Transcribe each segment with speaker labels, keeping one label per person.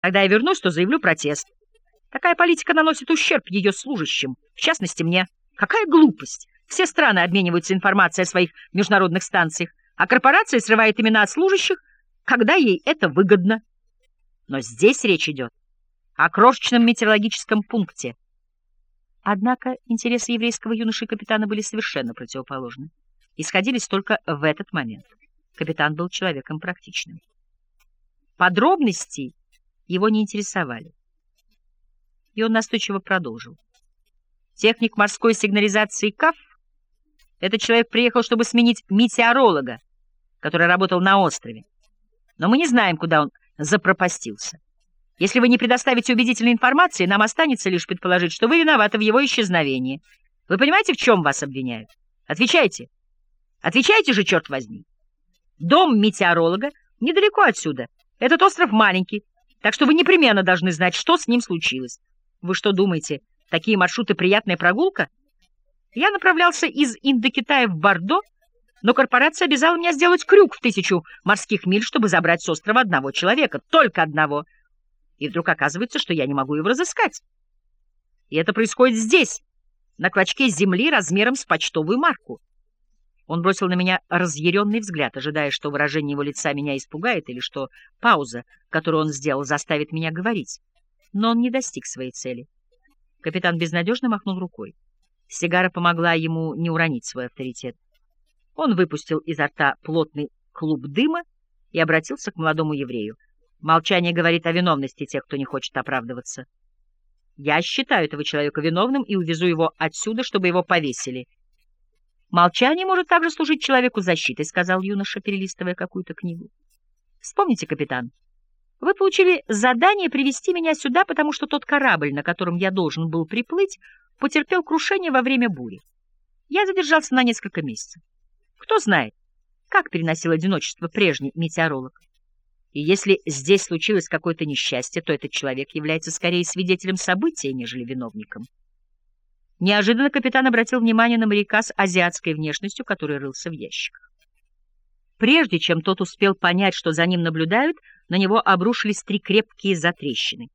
Speaker 1: Когда я вернусь, то заявлю протест. Такая политика наносит ущерб ее служащим, в частности мне. Какая глупость! Все страны обмениваются информацией о своих международных станциях, а корпорация срывает имена от служащих, когда ей это выгодно. Но здесь речь идет о крошечном метеорологическом пункте. Однако интересы еврейского юноши и капитана были совершенно противоположны и сходились только в этот момент. Капитан был человеком практичным. Подробности его не интересовали. И он настойчиво продолжил. Техник морской сигнализации КАФ этот человек приехал, чтобы сменить метеоролога, который работал на острове. Но мы не знаем, куда он запропастился. Если вы не предоставите убедительной информации, нам останется лишь предположить, что вы виноваты в его исчезновении. Вы понимаете, в чем вас обвиняют? Отвечайте. Отвечайте же, черт возьми. Дом метеоролога недалеко отсюда. Этот остров маленький, так что вы непременно должны знать, что с ним случилось. Вы что думаете, такие маршруты приятная прогулка? Я направлялся из Индокитая в Бордо, но корпорация обязала меня сделать крюк в тысячу морских миль, чтобы забрать с острова одного человека, только одного. И вдруг оказывается, что я не могу его разыскать. И это происходит здесь, на клочке земли размером с почтовую марку. Он бросил на меня разъяренный взгляд, ожидая, что выражение его лица меня испугает или что пауза, которую он сделал, заставит меня говорить. Но он не достиг своей цели. Капитан безнадежно махнул рукой. Сигара помогла ему не уронить свой авторитет. Он выпустил изо рта плотный клуб дыма и обратился к молодому еврею. Молчание говорит о виновности тех, кто не хочет оправдываться. Я считаю этого человека виновным и увезу его отсюда, чтобы его повесили — «Молчание может также служить человеку защитой», — сказал юноша, перелистывая какую-то книгу. «Вспомните, капитан, вы получили задание привести меня сюда, потому что тот корабль, на котором я должен был приплыть, потерпел крушение во время бури. Я задержался на несколько месяцев. Кто знает, как переносил одиночество прежний метеоролог. И если здесь случилось какое-то несчастье, то этот человек является скорее свидетелем события, нежели виновником». Неожиданно капитан обратил внимание на моряка с азиатской внешностью, который рылся в ящиках. Прежде чем тот успел понять, что за ним наблюдают, на него обрушились три крепкие затрещины.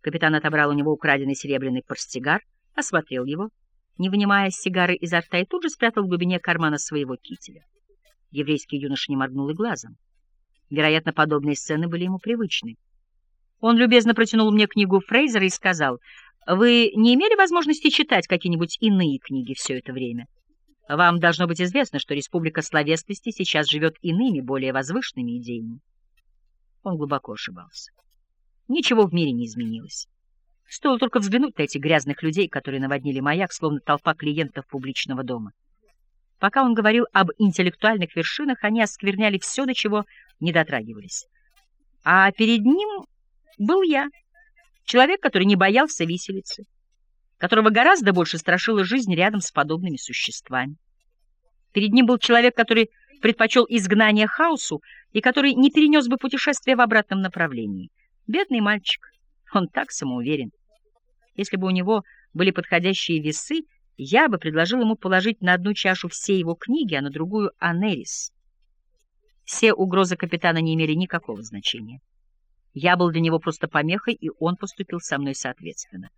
Speaker 1: Капитан отобрал у него украденный серебряный портсигар, осмотрел его, не вынимая сигары изо рта, и тут же спрятал в глубине кармана своего кителя. Еврейский юноша не моргнул и глазом. Вероятно, подобные сцены были ему привычны. Он любезно протянул мне книгу Фрейзера и сказал — вы не имели возможности читать какие-нибудь иные книги все это время? Вам должно быть известно, что Республика Словесности сейчас живет иными, более возвышенными идеями. Он глубоко ошибался. Ничего в мире не изменилось. Стоило только взглянуть на этих грязных людей, которые наводнили маяк, словно толпа клиентов публичного дома. Пока он говорил об интеллектуальных вершинах, они оскверняли все, до чего не дотрагивались. А перед ним был я — Человек, который не боялся виселицы, которого гораздо больше страшила жизнь рядом с подобными существами. Перед ним был человек, который предпочел изгнание хаосу и который не перенес бы путешествие в обратном направлении. Бедный мальчик, он так самоуверен. Если бы у него были подходящие весы, я бы предложил ему положить на одну чашу все его книги, а на другую — Анерис. Все угрозы капитана не имели никакого значения. Я был для него просто помехой, и он поступил со мной соответственно.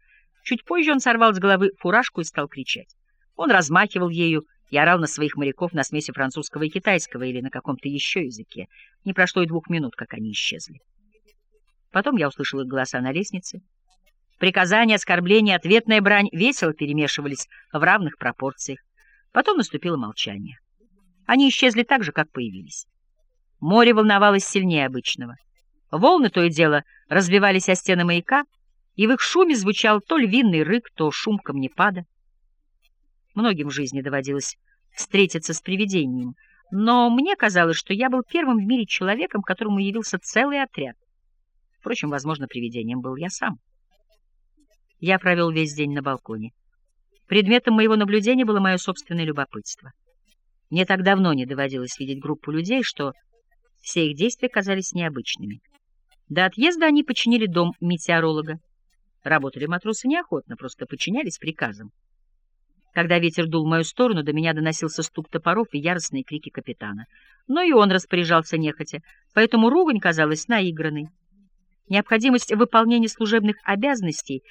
Speaker 1: Чуть позже он сорвал с головы фуражку и стал кричать. Он размахивал ею и орал на своих моряков на смеси французского и китайского или на каком-то еще языке. Не прошло и двух минут, как они исчезли. Потом я услышал их голоса на лестнице. Приказания, оскорбления, ответная брань весело перемешивались в равных пропорциях. Потом наступило молчание. Они исчезли так же, как появились. Море волновалось сильнее обычного. Волны то и дело разбивались о стены маяка, и в их шуме звучал то львиный рык, то шум камнепада. Многим в жизни доводилось встретиться с привидением, но мне казалось, что я был первым в мире человеком, которому явился целый отряд. Впрочем, возможно, привидением был я сам. Я провел весь день на балконе. Предметом моего наблюдения было мое собственное любопытство. Мне так давно не доводилось видеть группу людей, что все их действия казались необычными. До отъезда они починили дом метеоролога. Работали матросы неохотно, просто подчинялись приказам. Когда ветер дул в мою сторону, до меня доносился стук топоров и яростные крики капитана. Но и он распоряжался нехотя, поэтому ругань казалась наигранной. Необходимость выполнения служебных обязанностей